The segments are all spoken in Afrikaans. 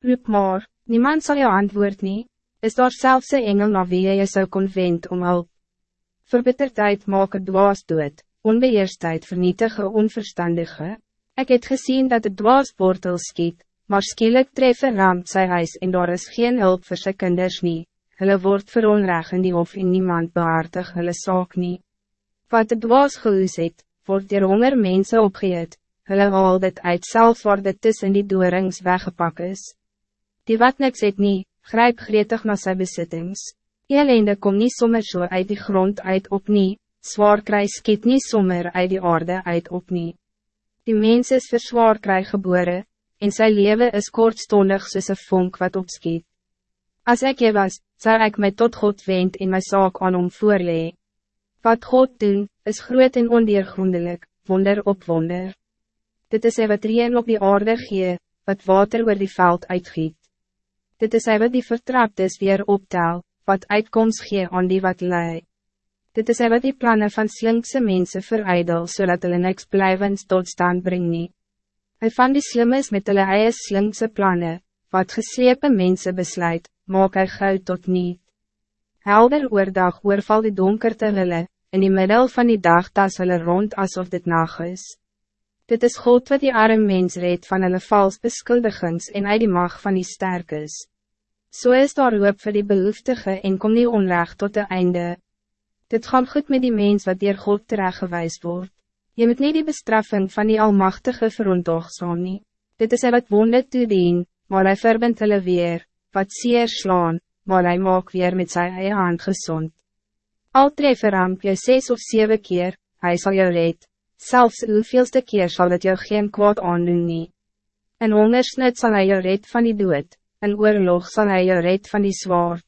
Roep maar, niemand zal jou antwoord nie, is daar zelfs een engel na wie jy sou kon wend om hulp. Verbitterdheid maak het dwaas dood, onbeheerstheid vernietige onverstandige. Ik het gezien dat het dwaas wortel skiet, maar skielik tref een ramp sy huis en daar is geen hulp voor sy kinders nie. Hulle word veronreg in die hof en niemand behartig hulle saak nie. Wat het dwaas geloos het, word dier honger mense opgeet, hulle haal dit uit self waar dit tussen die doorings weggepak is. Die wat niks het nie, grijp gretig na sy besittings. Elende kom niet sommer zo uit die grond uit op nie, zwaar kry skiet nie sommer uit die aarde uit op nie. Die mens is vir zwaar kry gebore, en sy leven is kortstondig soos een vonk wat opskiet. Als ik je was, zou ik mij tot God wend in mijn zaak aan om voorlee. Wat God doen, is groot en ondeergrondelijk, wonder op wonder. Dit is hy wat reen op die aarde gee, wat water oor die veld uitgiet. Dit is hy wat die vertraptes weer optel, wat uitkomst gee aan die wat lei. Dit is hy wat die plannen van slinkse mensen verijdel, zodat hulle niks blijvends tot stand bring nie. Hy van die slimmes met hulle eie slinkse plannen, wat geslepen mensen besluit, maak hy goud tot niet. Helder oordag oorval die donkerte hulle, in die middel van die dag tas hulle rond alsof dit nacht is. Dit is God wat die arme mens reed van hulle vals beskuldigings en uit die mag van die sterk is. So is daar hoop vir die behoeftige en kom die onrecht tot de einde. Dit gaan goed met die mens wat dier God terechtgewijs wordt. Je moet niet die bestraffing van die Almachtige verontochtzaam nie. Dit is hy wat wonde toedien, maar hy verbind hulle weer, wat zeer slaan, maar hy maak weer met sy eie hand gezond. Al tref ramp jy zes of zeven keer, hij zal jou red, Zelfs hoeveelste keer zal het jou geen kwaad aandoen nie. In hongersnit zal hij jou red van die dood, in oorlog zal hij jou red van die zwaard.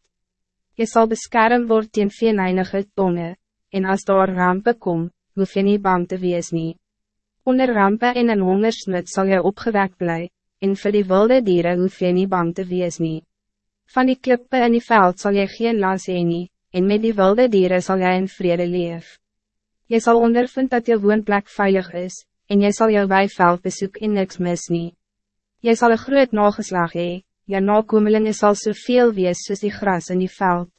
Je zal beschermd worden teen veeneinige tonge, en als daar rampen kom, hoef je niet bang te wees nie. Onder rampen en in hongersnit zal je opgewekt blij, en voor die wilde dieren hoef je niet bang te wees nie. Van die klippe in die veld zal je geen las heen nie, en met die wilde dieren zal jij in vrede leven. Je zal ondervind dat je woonplek veilig is, en je zal jou weiveld bezoek in niks mis nie. Jy sal een groot nageslag hee, jou nakomelinge sal soveel wees soos die gras in die veld.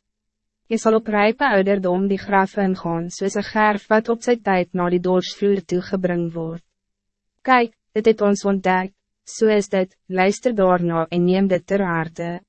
Je zal op rijpe ouderdom die graf ingaan soos een gerf wat op zijn tijd naar die doorsvloer toegebring wordt. Kijk, dit het ons ontdek, so is dit, luister daarna en neem dit ter aarde.